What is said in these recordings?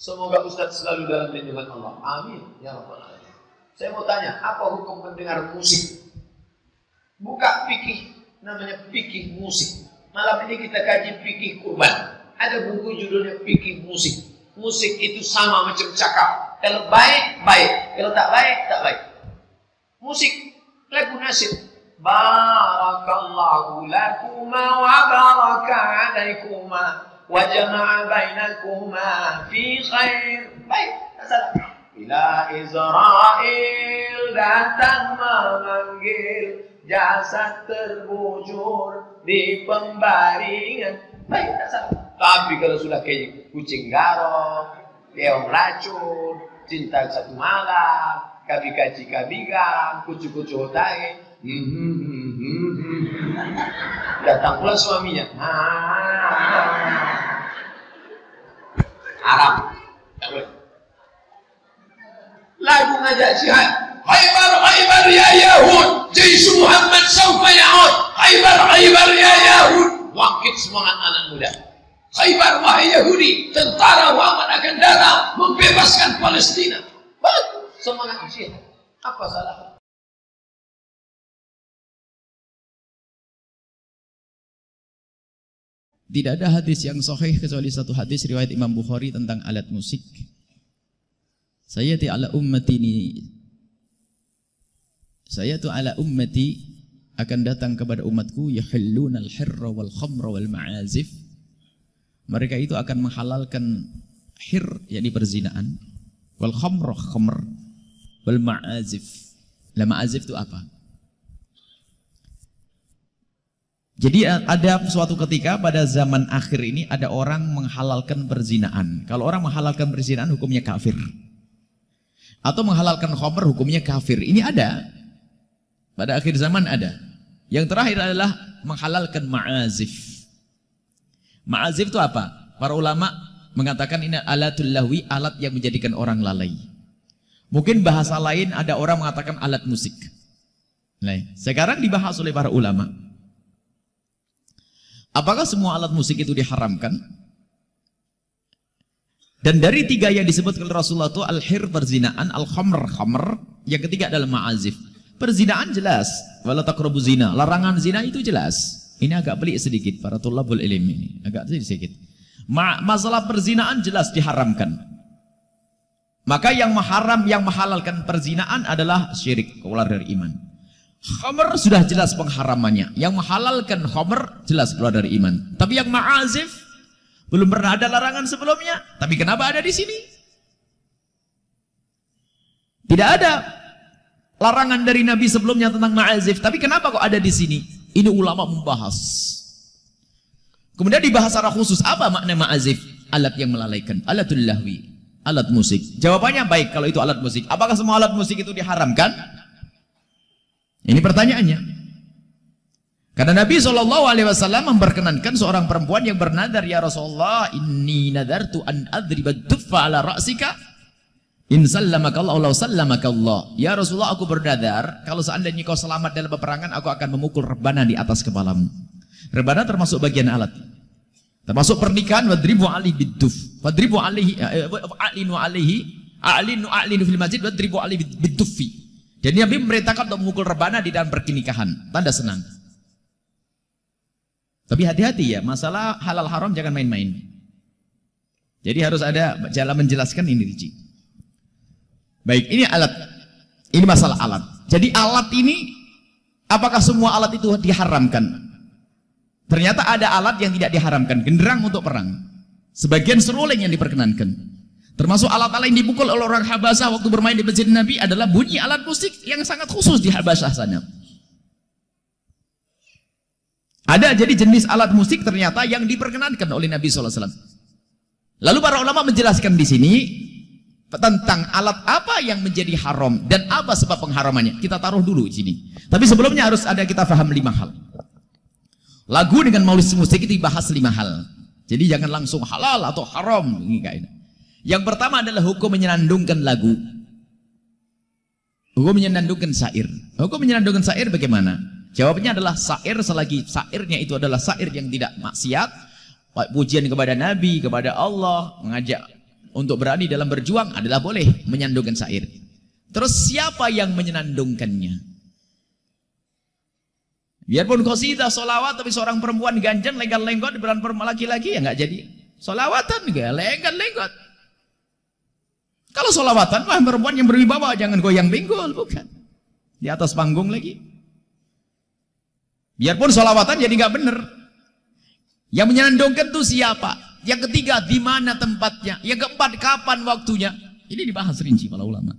Semoga Ustaz selalu dalam lindungan Allah. Amin. Ya Rabbal Alamin. Saya mau tanya, apa hukum mendengar musik? Buka fikih, namanya fikih musik. Malam ini kita kaji fikih kurban. Ada buku judulnya fikih musik. Musik itu sama macam cakap. Kalau baik, baik. Kalau tak baik, tak baik. Musik, lagu nasib. Barakallahu lakuma wa baraka jama'a bainakuma fi khair. Baik, salah. Bila Israel datang memanggil jasad terbujur di pembaringan. Baik, tak salah. Tapi kalau sudah kayak kucing garong, keong racun, cinta satu malam, kabi kaji kabigang, kucu-kucu hotai, hmm, hmm, hmm, datang pula suaminya. Haram. Lagu ngajak jihad. Khaybar, Khaybar ya Yahud. Jaisu Muhammad saufa ya'ud. Khaybar, Khaybar ya Yahud. Wangkit semangat anak muda. Khaybar wahai Yahudi, tentara Muhammad akan datang membebaskan Palestina. Bagus, semangat jihad. Apa salah? Tidak ada hadis yang sahih kecuali satu hadis riwayat Imam Bukhari tentang alat musik. Saya ti ala ummati ini saya tu ala ummati akan datang kepada umatku yahilluna al-hirra wal khamra wal ma'azif mereka itu akan menghalalkan hir yakni perzinaan wal khamr khamr wal ma'azif la ma'azif itu apa jadi ada suatu ketika pada zaman akhir ini ada orang menghalalkan perzinaan kalau orang menghalalkan perzinaan hukumnya kafir atau menghalalkan khamr hukumnya kafir ini ada pada akhir zaman ada yang terakhir adalah menghalalkan ma'azif Ma'azif itu apa? Para ulama mengatakan ini alatul lahwi, alat yang menjadikan orang lalai. Mungkin bahasa lain ada orang mengatakan alat musik. Sekarang dibahas oleh para ulama. Apakah semua alat musik itu diharamkan? Dan dari tiga yang disebut oleh Rasulullah itu al-hir perzinaan, al-khamr khamr, yang ketiga adalah ma'azif. Perzinaan jelas, wala taqrabu zina. Larangan zina itu jelas. Ini agak pelik sedikit para tulabul ilim ini, agak sedikit. Ma masalah perzinaan jelas diharamkan. Maka yang mengharam, yang menghalalkan perzinaan adalah syirik, keluar dari iman. Khamr sudah jelas pengharamannya. Yang menghalalkan khamr jelas keluar dari iman. Tapi yang ma'azif belum pernah ada larangan sebelumnya. Tapi kenapa ada di sini? Tidak ada larangan dari Nabi sebelumnya tentang ma'azif. Tapi kenapa kok ada di sini? Ini ulama membahas. Kemudian dibahas secara khusus apa makna ma'azif? Alat yang melalaikan, alatul lahwi, alat musik. Jawabannya baik kalau itu alat musik. Apakah semua alat musik itu diharamkan? Ini pertanyaannya. Karena Nabi Shallallahu Alaihi Wasallam memperkenankan seorang perempuan yang bernadar ya Rasulullah, ini nadartu an adriba dufa ala ra'sika In sallamakallah Allah sallamakallah. Ya Rasulullah aku bernadar, kalau seandainya kau selamat dalam peperangan, aku akan memukul rebana di atas kepalamu. Rebana termasuk bagian alat. Termasuk pernikahan wadribu ali biduf. Wadribu alihi eh, a'linu alihi a'linu a'linu fil masjid wadribu ali bidufi. Jadi Nabi memerintahkan untuk memukul rebana di dalam pernikahan. Tanda senang. Tapi hati-hati ya, masalah halal haram jangan main-main. Jadi harus ada jalan menjelaskan ini Ricci. Baik, ini alat. Ini masalah alat. Jadi alat ini apakah semua alat itu diharamkan? Ternyata ada alat yang tidak diharamkan, genderang untuk perang. Sebagian seruling yang diperkenankan. Termasuk alat-alat yang dipukul oleh orang Habasah waktu bermain di masjid Nabi adalah bunyi alat musik yang sangat khusus di Habasah sana. Ada jadi jenis alat musik ternyata yang diperkenankan oleh Nabi SAW. Lalu para ulama menjelaskan di sini tentang alat apa yang menjadi haram dan apa sebab pengharamannya. Kita taruh dulu di sini. Tapi sebelumnya harus ada kita paham lima hal. Lagu dengan maulid musik itu dibahas lima hal. Jadi jangan langsung halal atau haram. Yang pertama adalah hukum menyenandungkan lagu. Hukum menyenandungkan syair. Hukum menyenandungkan syair bagaimana? Jawabnya adalah syair selagi syairnya itu adalah syair yang tidak maksiat. Pujian kepada Nabi, kepada Allah, mengajak untuk berani dalam berjuang adalah boleh menyandungkan syair. Terus siapa yang menyenandungkannya? Biarpun qasidah solawat tapi seorang perempuan ganjen lenggot-lenggot di perempuan laki-laki ya nggak jadi. Solawatan enggak lenggot-lenggot. Kalau solawatan wah perempuan yang berwibawa jangan goyang benggol bukan. Di atas panggung lagi. Biarpun solawatan jadi nggak benar. Yang menyenandungkan itu siapa? Yang ketiga di mana tempatnya? Yang keempat kapan waktunya? Ini dibahas rinci para ulama.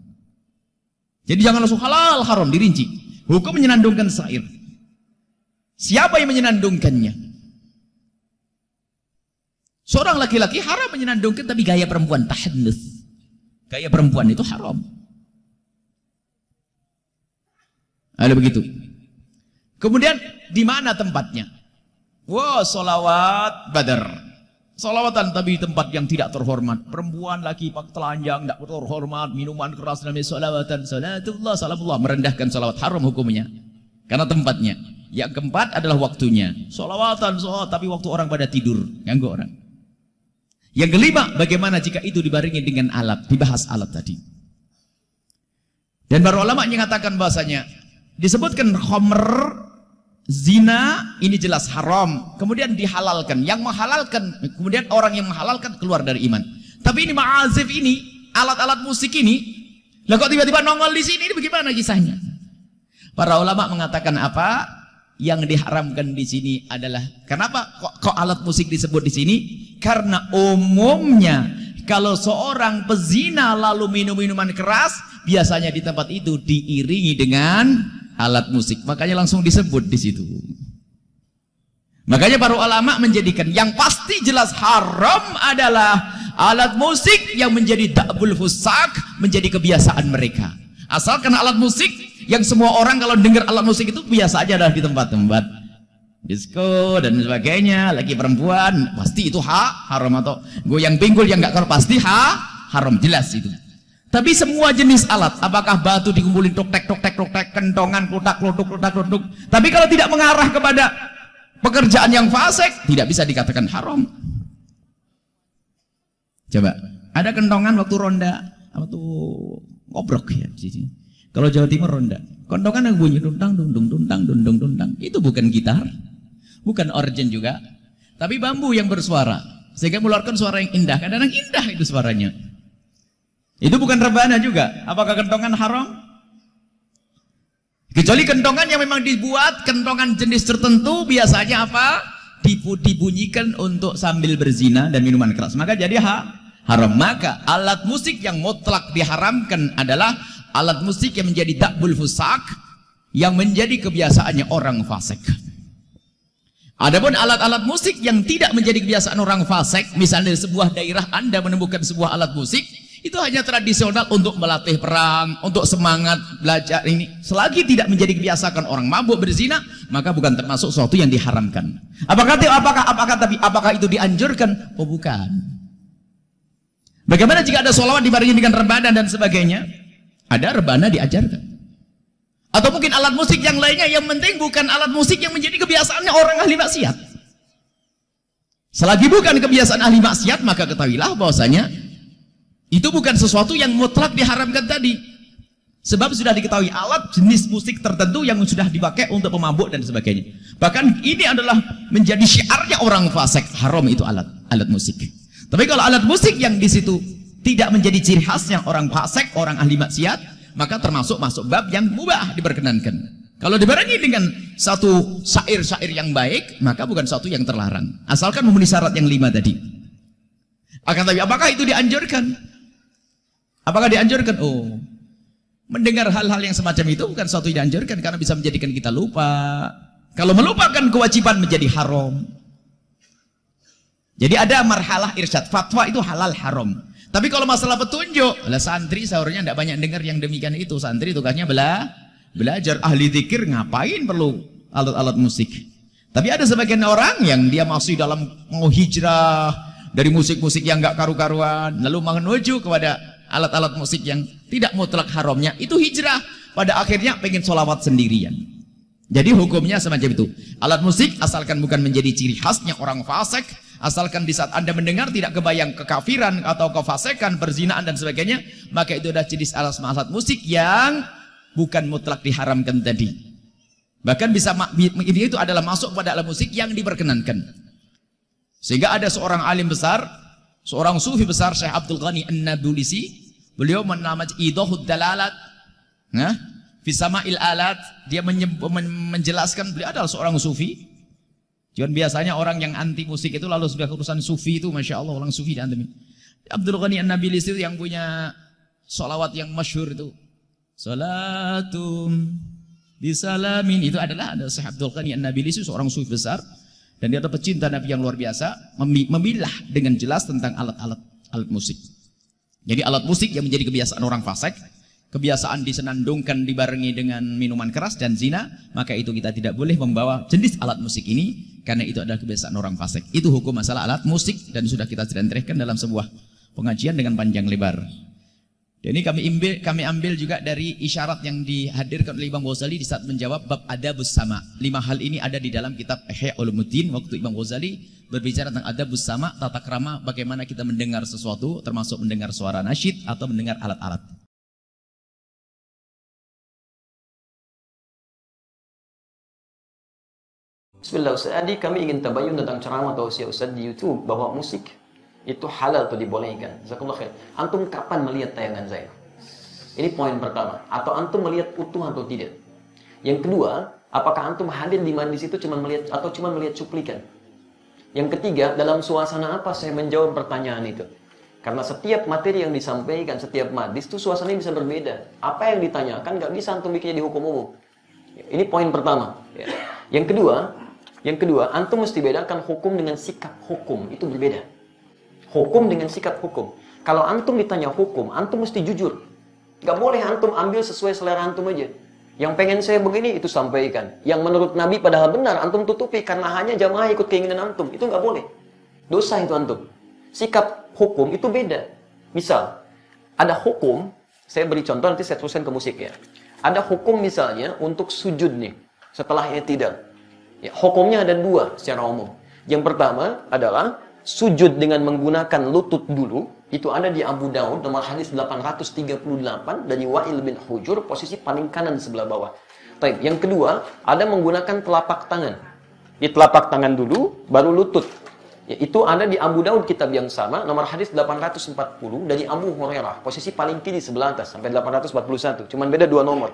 Jadi jangan langsung halal haram dirinci. Hukum menyenandungkan syair. Siapa yang menyenandungkannya? Seorang laki-laki haram menyenandungkan tapi gaya perempuan tahannus. Gaya perempuan itu haram. Ada begitu. Kemudian di mana tempatnya? Wow, solawat badar. Solawatan tapi tempat yang tidak terhormat. Perempuan laki pak telanjang tidak terhormat, minuman keras namanya solawatan. Salatullah, salamullah merendahkan solawat haram hukumnya. Karena tempatnya. Yang keempat adalah waktunya. Solawatan, solawat, tapi waktu orang pada tidur. Ganggu orang. Yang kelima, bagaimana jika itu dibarengi dengan alat. Dibahas alat tadi. Dan para ulama mengatakan bahasanya, disebutkan khomer, zina, ini jelas haram. Kemudian dihalalkan. Yang menghalalkan, kemudian orang yang menghalalkan keluar dari iman. Tapi ini ma'azif ini, alat-alat musik ini, lah kok tiba-tiba nongol di sini, ini bagaimana kisahnya? Para ulama mengatakan apa? yang diharamkan di sini adalah kenapa kok, kok alat musik disebut di sini? Karena umumnya kalau seorang pezina lalu minum minuman keras, biasanya di tempat itu diiringi dengan alat musik. Makanya langsung disebut di situ. Makanya para ulama menjadikan yang pasti jelas haram adalah alat musik yang menjadi dakbul fusak menjadi kebiasaan mereka. Asalkan alat musik yang semua orang kalau dengar alat musik itu biasa aja dah di tempat-tempat disco dan sebagainya lagi perempuan pasti itu ha haram atau goyang pinggul yang nggak pasti ha haram jelas itu tapi semua jenis alat apakah batu dikumpulin tok tek tok tek tok tek kentongan klutak klutuk klutak klutuk tapi kalau tidak mengarah kepada pekerjaan yang fasik tidak bisa dikatakan haram coba ada kentongan waktu ronda tuh ngobrok ya di sini kalau Jawa Timur ronda. Kontongan yang bunyi tuntang, dundung, tuntang, dundung, tuntang. Itu bukan gitar. Bukan organ juga. Tapi bambu yang bersuara. Sehingga mengeluarkan suara yang indah. Kadang-kadang indah itu suaranya. Itu bukan rebana juga. Apakah kentongan haram? Kecuali kentongan yang memang dibuat, kentongan jenis tertentu biasanya apa? Dibunyikan untuk sambil berzina dan minuman keras. Maka jadi ha, haram. Maka alat musik yang mutlak diharamkan adalah alat musik yang menjadi dakbul fusak yang menjadi kebiasaannya orang fasik. Adapun alat-alat musik yang tidak menjadi kebiasaan orang fasik, misalnya di sebuah daerah Anda menemukan sebuah alat musik, itu hanya tradisional untuk melatih perang, untuk semangat belajar ini. Selagi tidak menjadi kebiasaan orang mabuk berzina, maka bukan termasuk sesuatu yang diharamkan. Apakah apakah apakah tapi apakah itu dianjurkan? Oh bukan. Bagaimana jika ada solawat dibarengi dengan rebana dan sebagainya? Ada rebana diajarkan. Atau mungkin alat musik yang lainnya yang penting bukan alat musik yang menjadi kebiasaannya orang ahli maksiat. Selagi bukan kebiasaan ahli maksiat maka ketahuilah bahwasanya itu bukan sesuatu yang mutlak diharamkan tadi. Sebab sudah diketahui alat jenis musik tertentu yang sudah dipakai untuk pemabuk dan sebagainya. Bahkan ini adalah menjadi syiarnya orang fasik. Haram itu alat alat musik. Tapi kalau alat musik yang di situ tidak menjadi ciri khasnya orang fasik, orang ahli maksiat, maka termasuk masuk bab yang mubah diperkenankan. Kalau dibarengi dengan satu syair-syair yang baik, maka bukan satu yang terlarang. Asalkan memenuhi syarat yang lima tadi. Akan tapi apakah itu dianjurkan? Apakah dianjurkan? Oh, mendengar hal-hal yang semacam itu bukan satu yang dianjurkan karena bisa menjadikan kita lupa. Kalau melupakan kewajiban menjadi haram. Jadi ada marhalah irsyad. Fatwa itu halal haram. Tapi kalau masalah petunjuk, lah santri sahurnya tidak banyak dengar yang demikian itu. Santri tugasnya bela, belajar ahli zikir ngapain perlu alat-alat musik. Tapi ada sebagian orang yang dia masih dalam mau hijrah dari musik-musik yang nggak karu-karuan, lalu menuju kepada alat-alat musik yang tidak mutlak haramnya, itu hijrah. Pada akhirnya pengen solawat sendirian. Jadi hukumnya semacam itu. Alat musik asalkan bukan menjadi ciri khasnya orang fasik, Asalkan di saat Anda mendengar tidak kebayang kekafiran atau kefasekan, perzinaan dan sebagainya, maka itu adalah jenis alat-alat musik yang bukan mutlak diharamkan tadi. Bahkan bisa ini itu adalah masuk pada alat musik yang diperkenankan. Sehingga ada seorang alim besar, seorang sufi besar Syekh Abdul Ghani An-Nabulisi, beliau menamai Idahud Dalalat, nah, Fisama'il alat, dia menjelaskan beliau adalah seorang sufi, Jangan biasanya orang yang anti musik itu lalu sudah urusan sufi itu, masya Allah orang sufi dan demi. Abdul Ghani An Nabilis itu yang punya solawat yang masyhur itu. Salatum bisalamin itu adalah ada Syekh Abdul Ghani An Nabilis itu seorang sufi besar dan dia adalah pecinta Nabi yang luar biasa, memilah dengan jelas tentang alat-alat alat musik. Jadi alat musik yang menjadi kebiasaan orang fasik kebiasaan disenandungkan dibarengi dengan minuman keras dan zina, maka itu kita tidak boleh membawa jenis alat musik ini karena itu adalah kebiasaan orang fasik. Itu hukum masalah alat musik dan sudah kita terangkan dalam sebuah pengajian dengan panjang lebar. Dan ini kami ambil, kami ambil juga dari isyarat yang dihadirkan oleh Imam Ghazali di saat menjawab bab adabus sama. Lima hal ini ada di dalam kitab Ihya Ulumuddin waktu Imam Ghazali berbicara tentang adabus sama, tata krama, bagaimana kita mendengar sesuatu termasuk mendengar suara nasyid atau mendengar alat-alat. Bismillah Ustaz Adi, kami ingin tabayun tentang ceramah atau usia Ustaz di YouTube bahwa musik itu halal atau dibolehkan. Jazakumullah khair. Antum kapan melihat tayangan saya? Ini poin pertama. Atau antum melihat utuh atau tidak? Yang kedua, apakah antum hadir di mana di situ cuma melihat atau cuma melihat cuplikan? Yang ketiga, dalam suasana apa saya menjawab pertanyaan itu? Karena setiap materi yang disampaikan, setiap madis itu suasananya bisa berbeda. Apa yang ditanyakan nggak bisa antum bikinnya di hukum umum. Ini poin pertama. Ya. Yang kedua, yang kedua, antum mesti bedakan hukum dengan sikap hukum. Itu berbeda. Hukum dengan sikap hukum. Kalau antum ditanya hukum, antum mesti jujur. Gak boleh antum ambil sesuai selera antum aja. Yang pengen saya begini, itu sampaikan. Yang menurut Nabi padahal benar, antum tutupi. Karena hanya jamaah ikut keinginan antum. Itu gak boleh. Dosa itu antum. Sikap hukum itu beda. Misal, ada hukum, saya beri contoh nanti saya teruskan ke musik ya. Ada hukum misalnya untuk sujud nih. Setelah tidak. Ya, hukumnya ada dua secara umum. Yang pertama adalah sujud dengan menggunakan lutut dulu. Itu ada di Abu Daud nomor hadis 838 dari Wa'il bin Hujur posisi paling kanan sebelah bawah. Yang kedua, ada menggunakan telapak tangan. Di telapak tangan dulu, baru lutut. Ya, itu ada di Abu Daud kitab yang sama, nomor hadis 840 dari Abu Hurairah. Posisi paling kiri sebelah atas, sampai 841. Cuman beda dua nomor.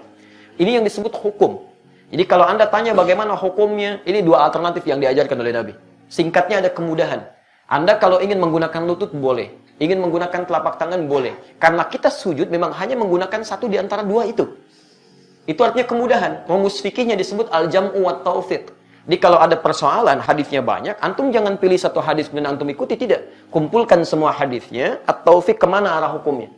Ini yang disebut hukum. Jadi kalau Anda tanya bagaimana hukumnya, ini dua alternatif yang diajarkan oleh Nabi. Singkatnya ada kemudahan. Anda kalau ingin menggunakan lutut boleh, ingin menggunakan telapak tangan boleh. Karena kita sujud memang hanya menggunakan satu di antara dua itu. Itu artinya kemudahan. Rumus fikihnya disebut al-jam'u wa taufiq. Jadi kalau ada persoalan, hadisnya banyak, antum jangan pilih satu hadis dan antum ikuti, tidak. Kumpulkan semua hadisnya, atau fik ke mana arah hukumnya.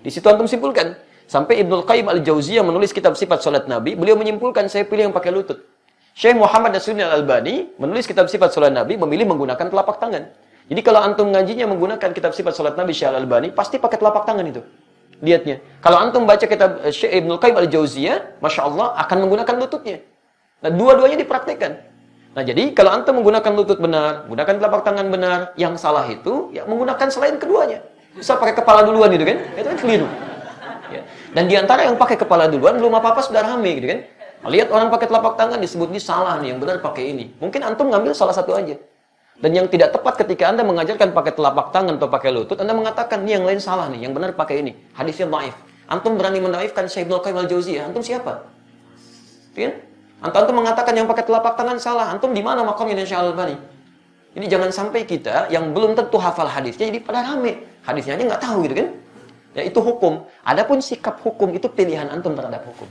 Di situ antum simpulkan. Sampai Ibnu Qayyim Al-Jauziyah menulis kitab sifat salat Nabi, beliau menyimpulkan saya pilih yang pakai lutut. Syekh Muhammad Nasruddin Al-Albani menulis kitab sifat salat Nabi, memilih menggunakan telapak tangan. Jadi kalau antum ngajinya menggunakan kitab sifat salat Nabi Syekh Al-Albani, pasti pakai telapak tangan itu. Lihatnya. Kalau antum baca kitab eh, Syekh Ibnu Qayyim Al-Jauziyah, Masya Allah akan menggunakan lututnya. Nah, dua-duanya dipraktekkan. Nah, jadi kalau antum menggunakan lutut benar, menggunakan telapak tangan benar, yang salah itu ya menggunakan selain keduanya. Bisa pakai kepala duluan gitu kan? Itu kan keliru. Ya. Dan di antara yang pakai kepala duluan belum apa-apa sudah rame gitu kan. Lihat orang pakai telapak tangan disebut ini salah nih, yang benar pakai ini. Mungkin antum ngambil salah satu aja. Dan yang tidak tepat ketika Anda mengajarkan pakai telapak tangan atau pakai lutut, Anda mengatakan ini yang lain salah nih, yang benar pakai ini. Hadisnya dhaif. Antum berani mendaifkan Syekh Ibnu Qayyim al-Jauziyah, antum siapa? Kan? Antum, antum mengatakan yang pakai telapak tangan salah, antum di mana makamnya Syekh Al-Albani? Ini jangan sampai kita yang belum tentu hafal hadisnya jadi pada rame. Hadisnya aja nggak tahu gitu kan? Ya itu hukum. Adapun sikap hukum itu pilihan antum terhadap hukum.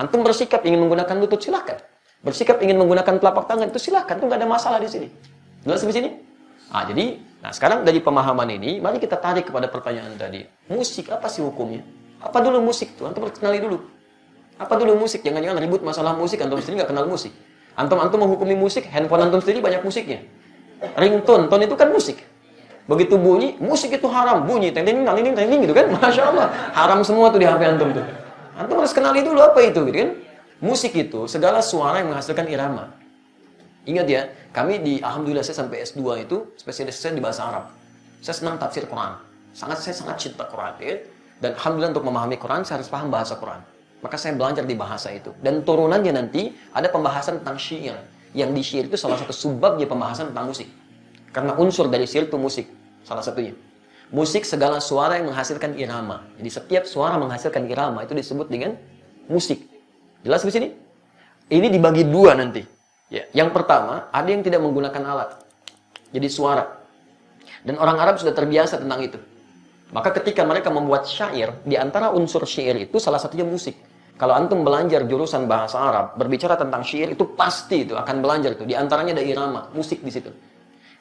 Antum bersikap ingin menggunakan lutut silakan. Bersikap ingin menggunakan telapak tangan itu silakan. Itu nggak ada masalah di sini. Jelas di sini? Ah jadi, nah sekarang dari pemahaman ini, mari kita tarik kepada pertanyaan tadi. Musik apa sih hukumnya? Apa dulu musik itu? Antum kenali dulu. Apa dulu musik? Jangan-jangan ribut masalah musik, antum sendiri nggak kenal musik. Antum antum menghukumi musik, handphone antum sendiri banyak musiknya. Ringtone, tone itu kan musik. Begitu bunyi, musik itu haram. Bunyi, teng teng teng teng gitu kan. Masya Allah. Haram semua tuh di HP antum tuh. Antum harus kenali dulu apa itu gitu kan. Musik itu segala suara yang menghasilkan irama. Ingat ya, kami di Alhamdulillah saya sampai S2 itu spesialis saya di bahasa Arab. Saya senang tafsir Quran. Sangat saya sangat cinta Quran ya. Dan Alhamdulillah untuk memahami Quran saya harus paham bahasa Quran. Maka saya belajar di bahasa itu. Dan turunannya nanti ada pembahasan tentang syair. Yang di syair itu salah satu subbabnya pembahasan tentang musik. Karena unsur dari syair itu musik. Salah satunya. Musik segala suara yang menghasilkan irama. Jadi setiap suara menghasilkan irama itu disebut dengan musik. Jelas di sini? Ini dibagi dua nanti. Ya, yang pertama, ada yang tidak menggunakan alat. Jadi suara. Dan orang Arab sudah terbiasa tentang itu. Maka ketika mereka membuat syair, di antara unsur syair itu salah satunya musik. Kalau antum belajar jurusan bahasa Arab, berbicara tentang syair itu pasti itu akan belajar itu. Di antaranya ada irama, musik di situ.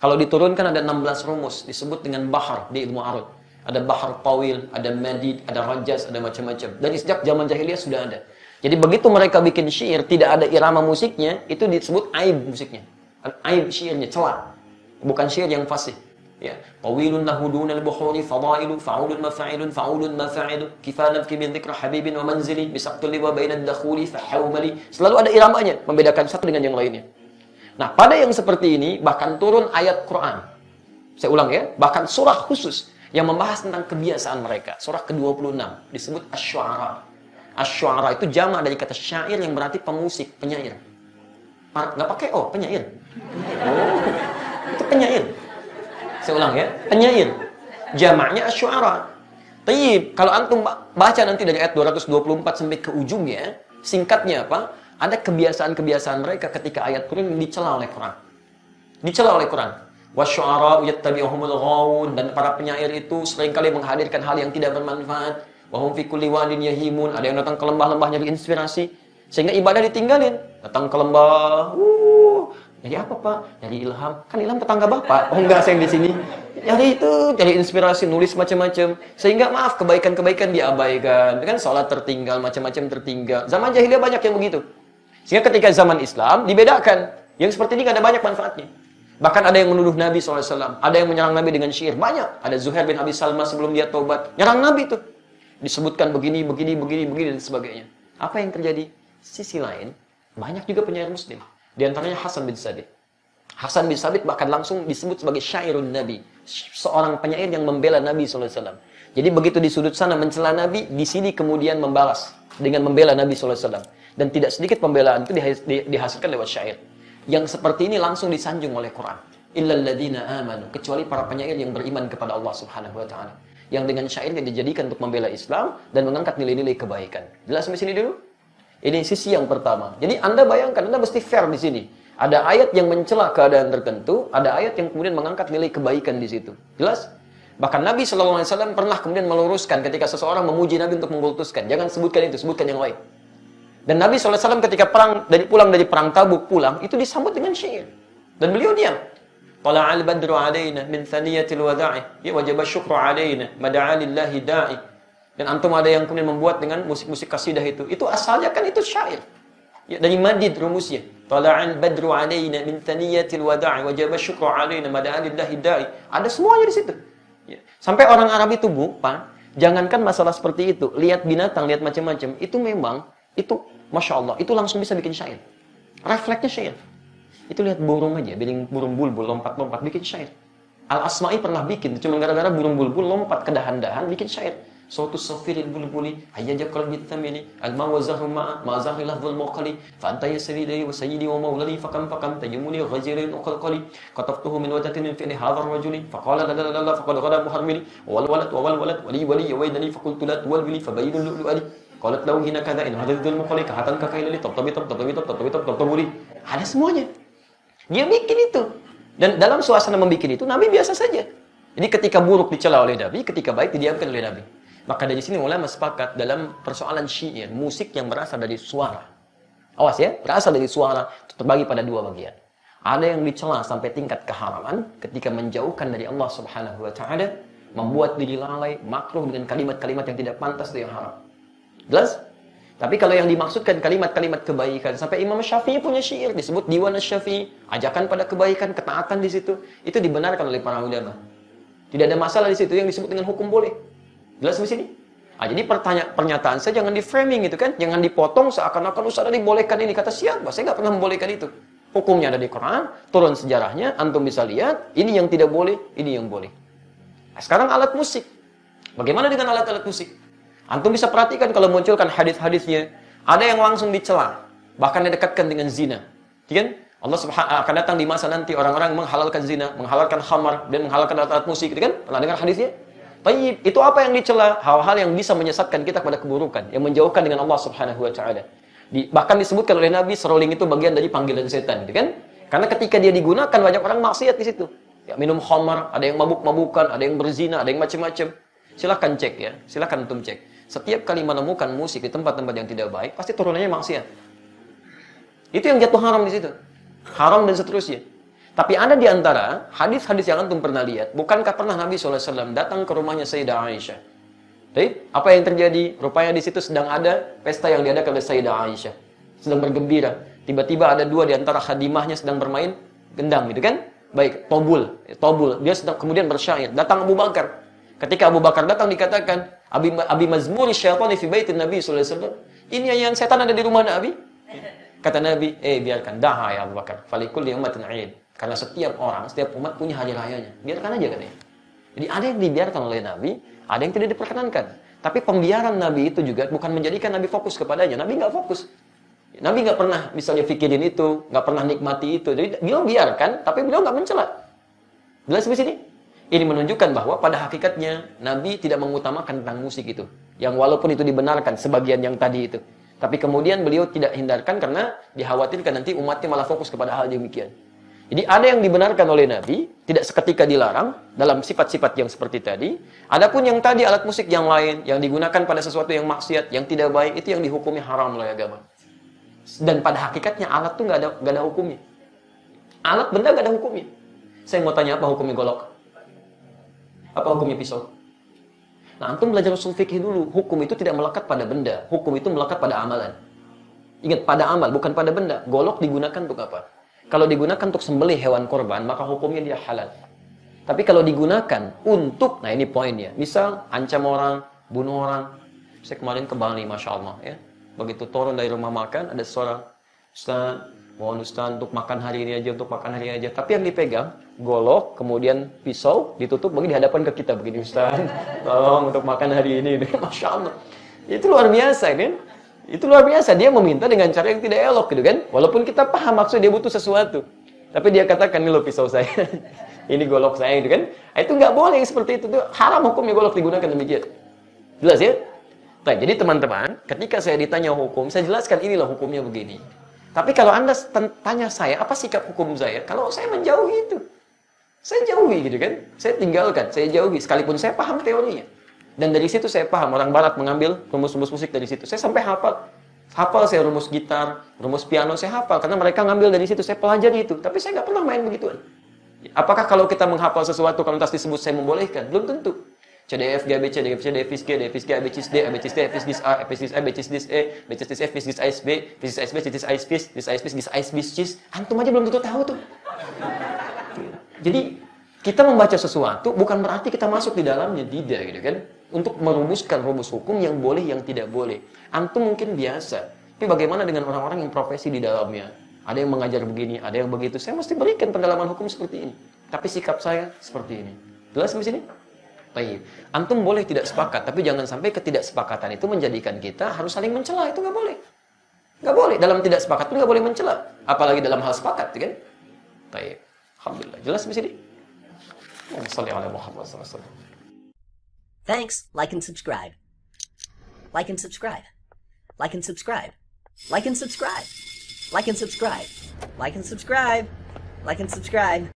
Kalau diturunkan ada 16 rumus, disebut dengan bahar di ilmu arud. Ada bahar tawil, ada madid, ada rajas, ada macam-macam. Dan sejak zaman jahiliyah sudah ada. Jadi begitu mereka bikin syair tidak ada irama musiknya, itu disebut aib musiknya. Aib syairnya, celah. Bukan syair yang fasih. Ya, tawilun lahu dunal buhuri fadailu fa'ulun mafa'ilun fa'ulun mafa'ilu kifana fi min dhikra habibin wa manzili bisaqtul liwa baina dakhuli fahawmali. Selalu ada iramanya, membedakan satu dengan yang lainnya. Nah, pada yang seperti ini bahkan turun ayat Quran. Saya ulang ya, bahkan surah khusus yang membahas tentang kebiasaan mereka. Surah ke-26 disebut Asy-Syu'ara. Asyara itu jama dari kata syair yang berarti pemusik, penyair. Nggak pakai oh, penyair. Oh, itu penyair. Saya ulang ya, penyair. Jamaknya asyara. Tapi kalau antum baca nanti dari ayat 224 sampai ke ujungnya, singkatnya apa? Ada kebiasaan-kebiasaan mereka ketika ayat turun dicela oleh Quran. Dicela oleh Quran. Wasyu'ara yattabi'uhumul ghawun dan para penyair itu sering kali menghadirkan hal yang tidak bermanfaat Wahum fi kulli wadin yahimun. Ada yang datang ke lembah-lembah nyari inspirasi. Sehingga ibadah ditinggalin. Datang ke lembah. Uh, apa pak? Jadi ilham. Kan ilham tetangga bapak. Oh enggak saya di sini. Jadi itu, jadi inspirasi, nulis macam-macam. Sehingga maaf, kebaikan-kebaikan diabaikan. Kan sholat tertinggal, macam-macam tertinggal. Zaman jahiliyah banyak yang begitu. Sehingga ketika zaman Islam, dibedakan. Yang seperti ini ada banyak manfaatnya. Bahkan ada yang menuduh Nabi SAW. Ada yang menyerang Nabi dengan syair. Banyak. Ada Zuhair bin Abi Salma sebelum dia tobat. Nyerang Nabi itu disebutkan begini, begini, begini, begini, dan sebagainya. Apa yang terjadi? Sisi lain, banyak juga penyair muslim. Di antaranya Hasan bin Sabit. Hasan bin Sabit bahkan langsung disebut sebagai syairun Nabi. Seorang penyair yang membela Nabi SAW. Jadi begitu di sudut sana mencela Nabi, di sini kemudian membalas dengan membela Nabi SAW. Dan tidak sedikit pembelaan itu dihasilkan lewat syair. Yang seperti ini langsung disanjung oleh Quran. Illalladzina amanu. Kecuali para penyair yang beriman kepada Allah Subhanahu Wa Ta'ala yang dengan syair yang dijadikan untuk membela Islam dan mengangkat nilai-nilai kebaikan. Jelas sampai sini dulu? Ini sisi yang pertama. Jadi Anda bayangkan, Anda mesti fair di sini. Ada ayat yang mencela keadaan tertentu, ada ayat yang kemudian mengangkat nilai kebaikan di situ. Jelas? Bahkan Nabi SAW pernah kemudian meluruskan ketika seseorang memuji Nabi untuk mengkultuskan. Jangan sebutkan itu, sebutkan yang lain. Dan Nabi SAW ketika perang dari pulang dari perang Tabuk pulang itu disambut dengan syair. Dan beliau diam. Qala al-badru alaina min thaniyatil wada'i ya wajib syukru alaina mada'a lillahi da'i. Dan antum ada yang kemudian membuat dengan musik-musik kasidah itu. Itu asalnya kan itu syair. Ya, dari madid rumusnya. Qala al-badru alaina min thaniyatil wada'i wajib syukru alaina mada'a lillahi da'i. Ada semuanya di situ. Ya. Sampai orang Arab itu, Bu, Pak, jangankan masalah seperti itu, lihat binatang, lihat macam-macam, itu memang itu masya Allah itu langsung bisa bikin syair refleksnya syair itu lihat burung aja, bikin burung bulbul lompat-lompat bikin syair. Al-Asma'i pernah bikin, cuma gara-gara burung bulbul lompat ke dahan-dahan bikin syair. Suatu safiril bulbuli hayyaja qalbi thamini alma wa zahru ma ma zahri lafzul muqali fa anta yasridi wa sayyidi wa mawlali fa kam fa kam tajmuni ghajirin uqalqali kataftuhu min wadatin min fi'li hadha ar-rajuli fa qala la la la fa qad ghada muharmili wal walad wa wal walad wali wali waydani fa qultu la tuwalbili fa bayyinu lu'lu'ali qalat lahu hina kadha in hadithul muqali ka hatan ka kailali tabtabi tabtabi tabtabi tabtabi ada semuanya dia bikin itu. Dan dalam suasana membuat itu, Nabi biasa saja. Jadi ketika buruk dicela oleh Nabi, ketika baik didiamkan oleh Nabi. Maka dari sini ulama sepakat dalam persoalan syair, musik yang berasal dari suara. Awas ya, berasal dari suara terbagi pada dua bagian. Ada yang dicela sampai tingkat keharaman ketika menjauhkan dari Allah Subhanahu wa taala, membuat diri lalai, makruh dengan kalimat-kalimat yang tidak pantas itu yang haram. Jelas? Tapi kalau yang dimaksudkan kalimat-kalimat kebaikan, sampai Imam Syafi'i punya syair disebut Diwan Syafi'i, ajakan pada kebaikan, ketaatan di situ, itu dibenarkan oleh para ulama. Tidak ada masalah di situ yang disebut dengan hukum boleh. Jelas di sini? Nah, jadi pertanyaan pernyataan saya jangan di framing gitu kan, jangan dipotong seakan-akan Ustaz dibolehkan ini kata siapa? Saya nggak pernah membolehkan itu. Hukumnya ada di Quran, turun sejarahnya, antum bisa lihat, ini yang tidak boleh, ini yang boleh. Nah, sekarang alat musik. Bagaimana dengan alat-alat musik? Antum bisa perhatikan kalau munculkan hadis-hadisnya, ada yang langsung dicela, bahkan didekatkan dengan zina. Iya kan? Allah subhanahu akan datang di masa nanti orang-orang menghalalkan zina, menghalalkan khamar dan menghalalkan alat-alat musik, gitu kan? Pernah dengar hadisnya? Tapi itu apa yang dicela? Hal-hal yang bisa menyesatkan kita kepada keburukan, yang menjauhkan dengan Allah Subhanahu wa taala. Bahkan disebutkan oleh Nabi seruling itu bagian dari panggilan setan, gitu kan? Karena ketika dia digunakan banyak orang maksiat di situ. Ya, minum khamar, ada yang mabuk-mabukan, ada yang berzina, ada yang macam-macam. Silahkan cek ya, silahkan untuk cek. Setiap kali menemukan musik di tempat-tempat yang tidak baik, pasti turunannya maksiat. Itu yang jatuh haram di situ. Haram dan seterusnya. Tapi ada di antara hadis-hadis yang antum pernah lihat, bukankah pernah Nabi SAW datang ke rumahnya Sayyidah Aisyah? Jadi, apa yang terjadi? Rupanya di situ sedang ada pesta yang diadakan oleh Sayyidah Aisyah. Sedang bergembira. Tiba-tiba ada dua di antara khadimahnya sedang bermain gendang gitu kan? Baik, tobul. Tobul. Dia sedang kemudian bersyair. Datang Abu Bakar. Ketika Abu Bakar datang dikatakan, Abi, Abi Mazmuri syaitani fi baitin Nabi SAW. Ini yang setan ada di rumah Nabi. Kata Nabi, eh biarkan. Daha ya Abu Bakar. Falikul di umatin aid. Karena setiap orang, setiap umat punya hari rayanya. Biarkan aja katanya. Jadi ada yang dibiarkan oleh Nabi, ada yang tidak diperkenankan. Tapi pembiaran Nabi itu juga bukan menjadikan Nabi fokus kepadanya. Nabi nggak fokus. Nabi nggak pernah misalnya pikirin itu, nggak pernah nikmati itu. Jadi beliau biarkan, tapi beliau nggak mencela. Jelas di sini? Ini menunjukkan bahwa pada hakikatnya Nabi tidak mengutamakan tentang musik itu. Yang walaupun itu dibenarkan sebagian yang tadi itu. Tapi kemudian beliau tidak hindarkan karena dikhawatirkan nanti umatnya malah fokus kepada hal demikian. Jadi ada yang dibenarkan oleh Nabi, tidak seketika dilarang dalam sifat-sifat yang seperti tadi. Adapun yang tadi alat musik yang lain yang digunakan pada sesuatu yang maksiat, yang tidak baik itu yang dihukumi haram oleh agama. Dan pada hakikatnya alat tuh nggak ada nggak ada hukumnya. Alat benda nggak ada hukumnya. Saya mau tanya apa hukumnya golok? Apa hukumnya pisau? Nah, antum belajar usul fikih dulu. Hukum itu tidak melekat pada benda. Hukum itu melekat pada amalan. Ingat, pada amal, bukan pada benda. Golok digunakan untuk apa? Kalau digunakan untuk sembelih hewan korban, maka hukumnya dia halal. Tapi kalau digunakan untuk, nah ini poinnya. Misal, ancam orang, bunuh orang. Saya kemarin ke Bali, Masya Allah. Ya. Begitu turun dari rumah makan, ada seorang, Ustaz, mohon Ustaz untuk makan hari ini aja, untuk makan hari ini aja. Tapi yang dipegang, golok, kemudian pisau, ditutup, bagi di hadapan ke kita. Begini Ustaz, tolong untuk makan hari ini. Masya Allah. Itu luar biasa, kan? Itu luar biasa. Dia meminta dengan cara yang tidak elok gitu kan. Walaupun kita paham maksud dia butuh sesuatu. Tapi dia katakan, ini lo pisau saya. ini golok saya gitu kan. Nah, itu nggak boleh seperti itu. itu haram hukumnya golok digunakan demikian. Jelas ya? Nah, jadi teman-teman, ketika saya ditanya hukum, saya jelaskan inilah hukumnya begini. Tapi kalau Anda tanya saya, apa sikap hukum saya? Kalau saya menjauhi itu. Saya jauhi gitu kan. Saya tinggalkan, saya jauhi. Sekalipun saya paham teorinya. Dan dari situ saya paham orang barat mengambil rumus-rumus musik dari situ. Saya sampai hafal. Hafal saya rumus gitar, rumus piano saya hafal karena mereka ngambil dari situ. Saya pelajari itu, tapi saya nggak pernah main begituan. Apakah kalau kita menghafal sesuatu kalau tas disebut saya membolehkan? Belum tentu. C D F G B C D F C D F G D F G A B C D A B C D F C A F C A B C D E B C D F C A B B C S B C D S B C D S B C D S B C antum aja belum tentu tahu tuh. Jadi kita membaca sesuatu bukan berarti kita masuk di dalamnya, tidak gitu kan untuk merumuskan rumus hukum yang boleh yang tidak boleh. Antum mungkin biasa, tapi bagaimana dengan orang-orang yang profesi di dalamnya? Ada yang mengajar begini, ada yang begitu. Saya mesti berikan pendalaman hukum seperti ini. Tapi sikap saya seperti ini. Jelas di sini? Baik. Antum boleh tidak sepakat, tapi jangan sampai ketidaksepakatan itu menjadikan kita harus saling mencela. Itu nggak boleh. Nggak boleh. Dalam tidak sepakat pun nggak boleh mencela. Apalagi dalam hal sepakat, kan? Baik. Alhamdulillah. Jelas di sini? Thanks, like and subscribe. Like and subscribe. Like and subscribe. Like and subscribe. Like and subscribe. Like and subscribe. Like and subscribe.